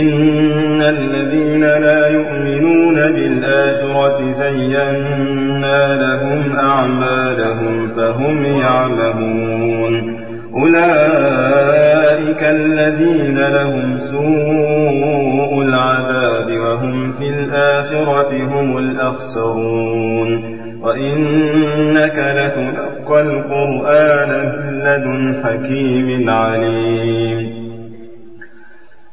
إن الذين لا يؤمنون بالآخرة زينا لهم أعمالهم فهم يعلمون. أولئك الذين لهم سوء العذاب وهم في الآخرة هم الأخسرون. وإنك لتلقى القرآن لدن حكيم عليم.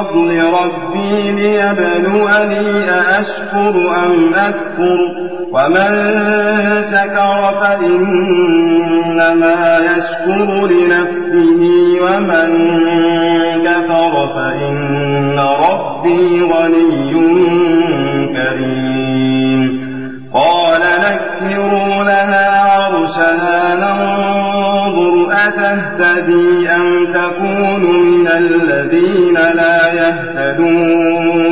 فضل ربي ليبلوني أأشكر أم أكفر ومن شكر فإنما يشكر لنفسه ومن كفر فإن ربي غني كريم قال نكروا لها عرشها ننظر أتهتدي أم تكون من الذين لا يهتدون؟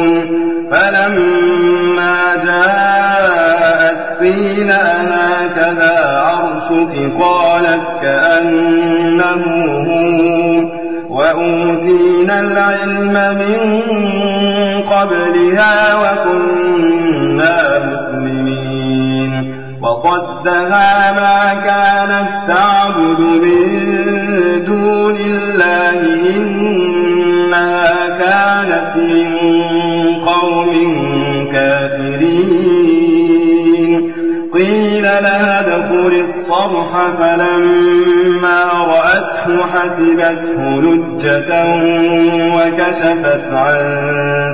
فلما جاءت قيل هكذا عرشك؟ قالت كأنه هو وأوتينا العلم من قبلها وكنا وصدها ما كانت تعبد من دون الله إنها كانت من قوم كافرين. قيل لها ادخل الصرح فلما رأته حسبته لجة وكشفت عن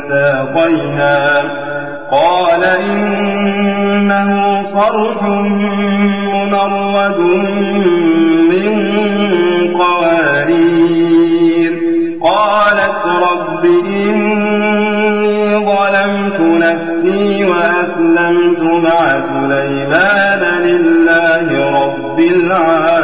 ساقيها. قال إنه صرح ممرد من قوارير. قالت رب إني ظلمت نفسي وأسلمت مع سليمان لله رب العالمين.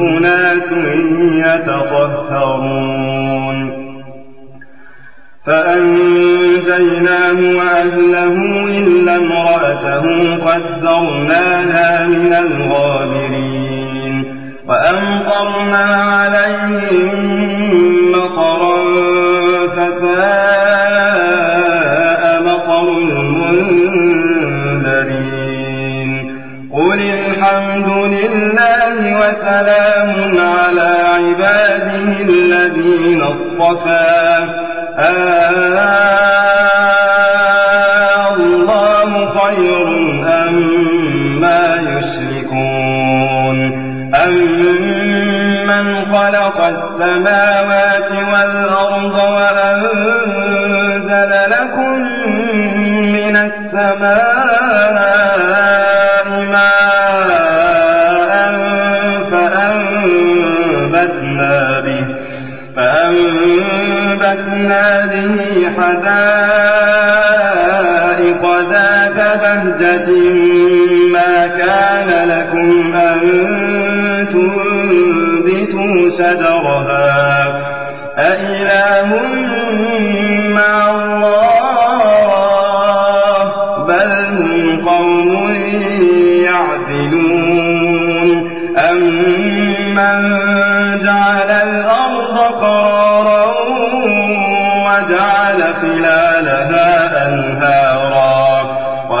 أناس يتطهرون. فأنجيناه وأهله إلا امرأته قدرناها من الغابرين. وأمطرنا عليهم مطرا فساء الحمد لله وسلام على عباده الذين اصطفى. آه الله خير أما يشركون؟ أمن خلق السماوات والأرض وأنزل لكم من السماء فأنبتنا به حدائق ذات بهجة ما كان لكم أن تنبتوا شجرها أإله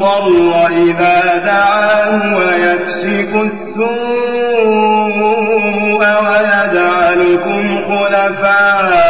المضطر إذا دعاه ويكشف السوء ويجعلكم خلفاء.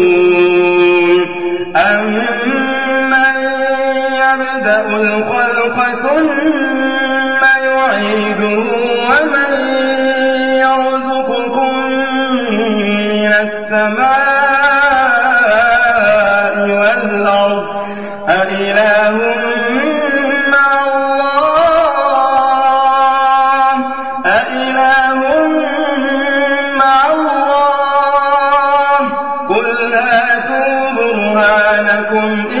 السماء والأرض. أإله مع الله؟ أإله مع الله؟ قل هاتوا برهانكم إن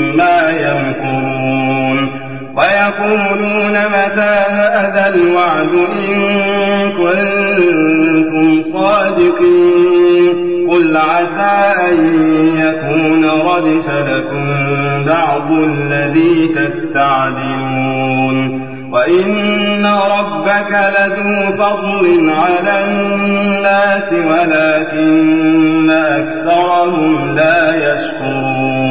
مما يمكرون ويقولون متى هذا الوعد إن كنتم صادقين قل عسى أن يكون ردف لكم بعض الذي تستعجلون وإن ربك لذو فضل على الناس ولكن أكثرهم لا يشكرون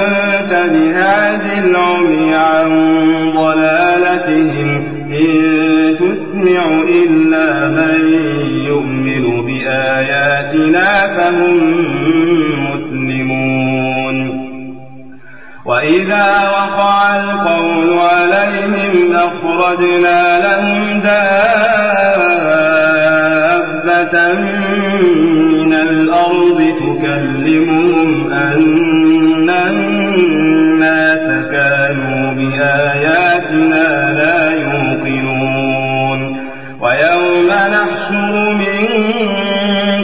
فهم مسلمون وإذا وقع القول عليهم أخرجنا لهم دابة من الأرض تكلمهم أن الناس كانوا بآياتنا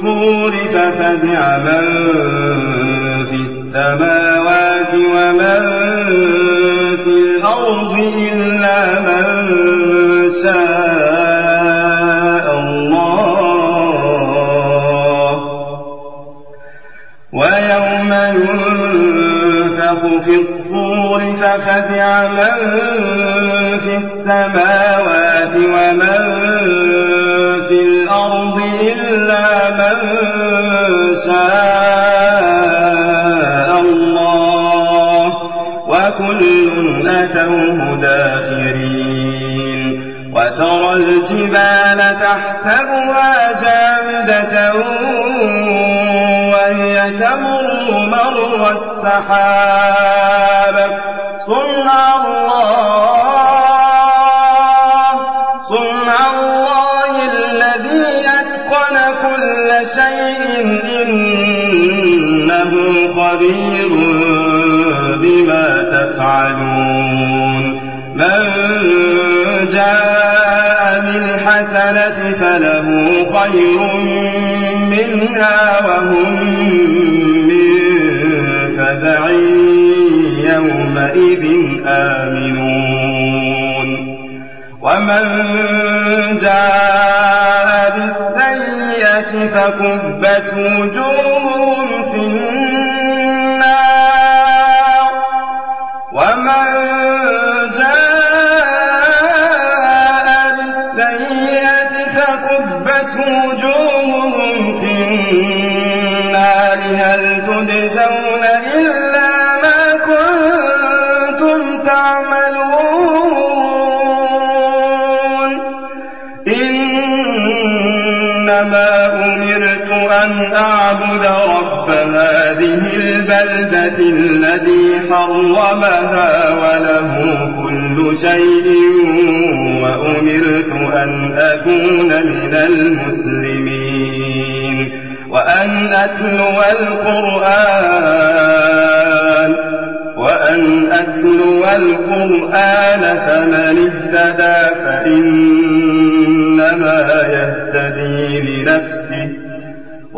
في الصور ففزع من في السماوات ومن في الأرض إلا من شاء الله. ويوم ينفخ في الصور ففزع من في السماوات ومن شاء الله وكل أتوه داخرين وترى الجبال تحسبها جامدة وهي تمر مر السحاب. صنع الله تفعلون من جاء بالحسنة فله خير منها وهم من فزع يومئذ آمنون. ومن جاء بالسيئة فكبت وجوههم ومن جاء بالسيئة فكبت وجوههم في النار هل تجزون إلا ما كنتم تعملون إنما أمرت أن أعبد رب هذه البلدة الذي حرمها وله كل شيء وأمرت أن أكون من المسلمين. وأن أتلو القرآن وأن أتلو القرآن فمن اهتدى فإنما يهتدي لنفسه.